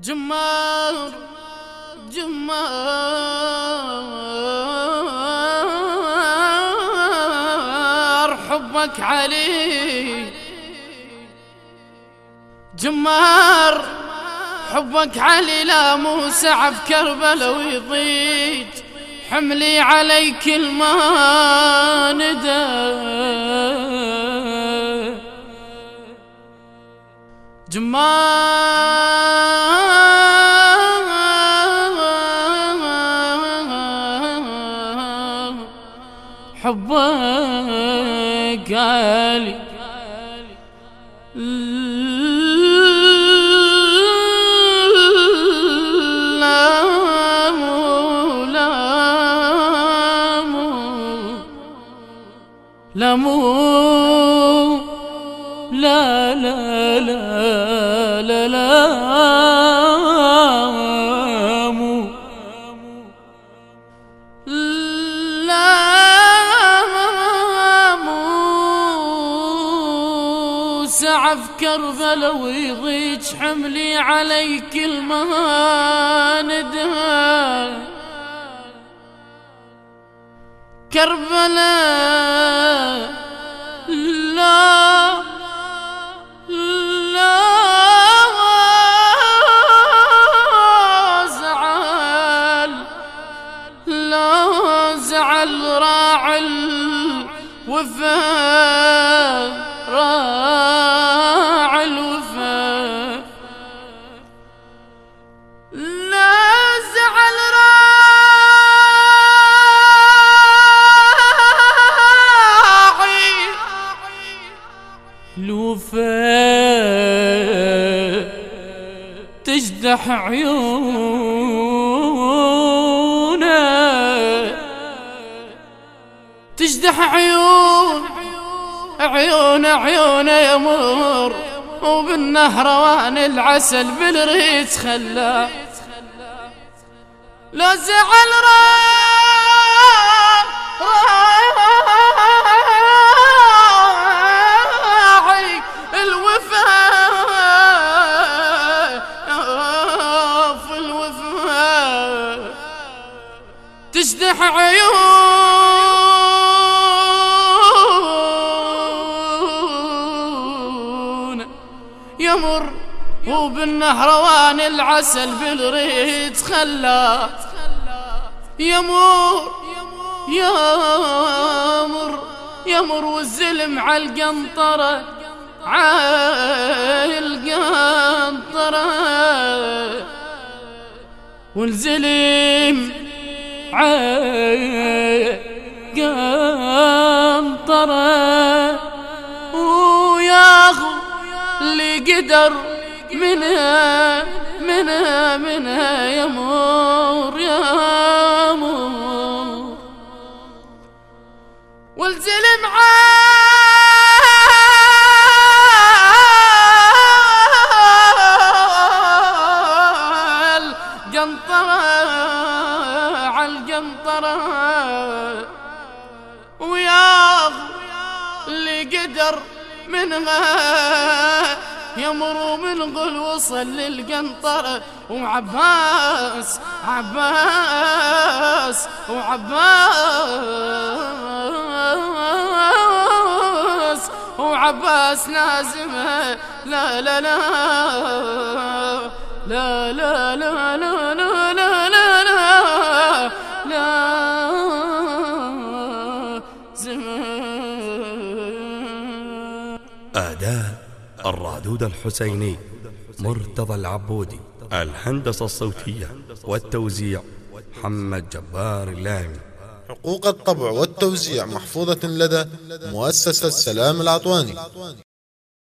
جمار جمار حبك علي. جمار حبك علي لا موسع كربلا ويضيج حملي عليك الماندة جمار حبك عالي لا مو لا لا لا لا لا. سعف كربلا ويضيج حملي عليك المهاندها كربلاء لا لا زعل لا زعل راعي الوفا تجدح عيونه تجدح عيون عيون عيون يمر وبالنهروان العسل بالريت خلاه لا زعل راعي تجدح عيون. يمر وبالنهروان العسل بالريت خلاه يمر يمر يمر والزلم على القنطرة على القنطرة. والزلم قام طرى وياخو اللي قدر منها منها منها يمور يمور والزلم عاد قنطرة. قنطرها وياخ قدر منها. يمر من قل وصل للقنطرة. وعباس عباس وعباس وعباس لازمها لا لا لا لا لا لا لا, لا, لا. أداء الرادود الحسيني مرتضى العبودي. الهندسة الصوتية والتوزيع محمد جبار اللامي حقوق الطبع والتوزيع محفوظة لدى مؤسسة سلام العطواني